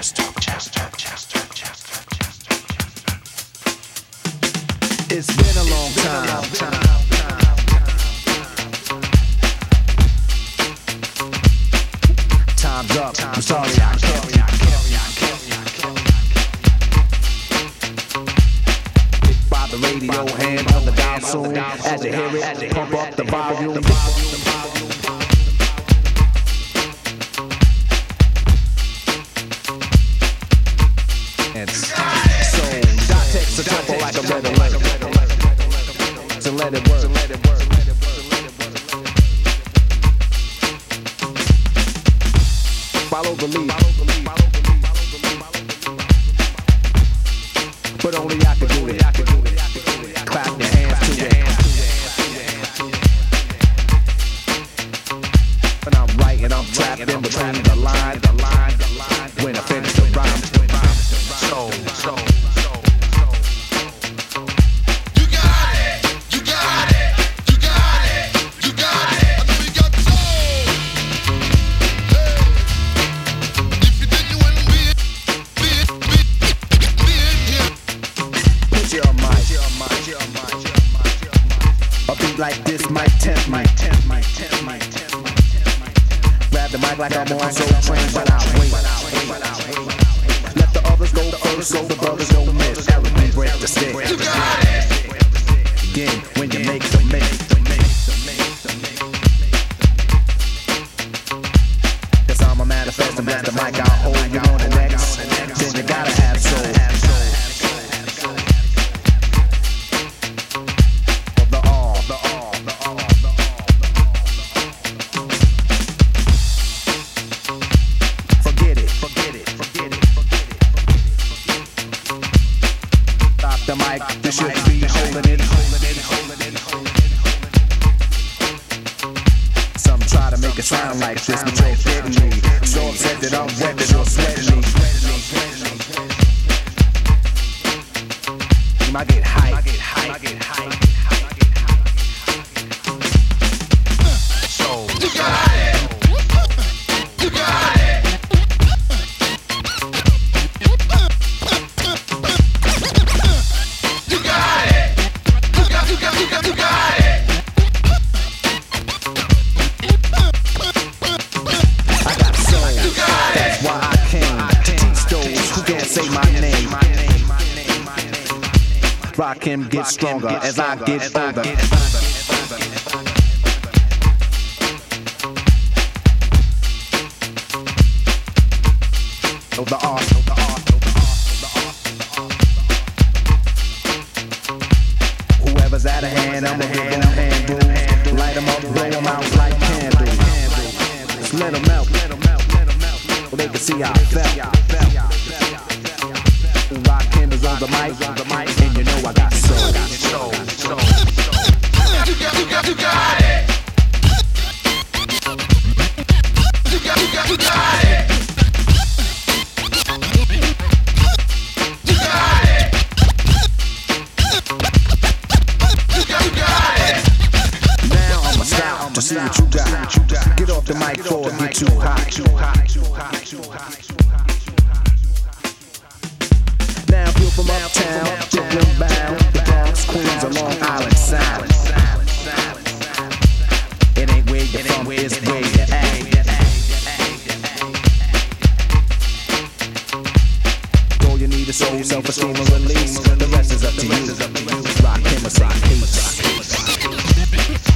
It's been a long time. Time's up. By the radio, on the dial soon. As you hear it, pump up the volume. A tempo like a red alert. To let it work. Follow the lead. A beat like this might tempt me. Grab the mic like I'm on so trained, but I wait. Let the others go first, so the brothers don't miss. Break the stick. You got it. Again, the mic, you should be holding it. Some try to make it sound like this, but you're getting me. So upset that I'm wet you're sweating me. I get hype. I get hype. I get hype. Rakim get stronger as I get older. The art, the art, the the. Whoever's out of hand, I'ma give them handles. Light them up, blow them out like candles. Just let them out, so they can see how I felt. Rock him is on the mic, see what you got. Get off the mic for get too hot. Now people from uptown, Brooklyn bound, the Bronx, Queens, or Long Island Sound. It ain't where you're from, it's where you're at. All you need is soul, self-esteem, and release. The rest is up to you. Rakim, rock him, rock him.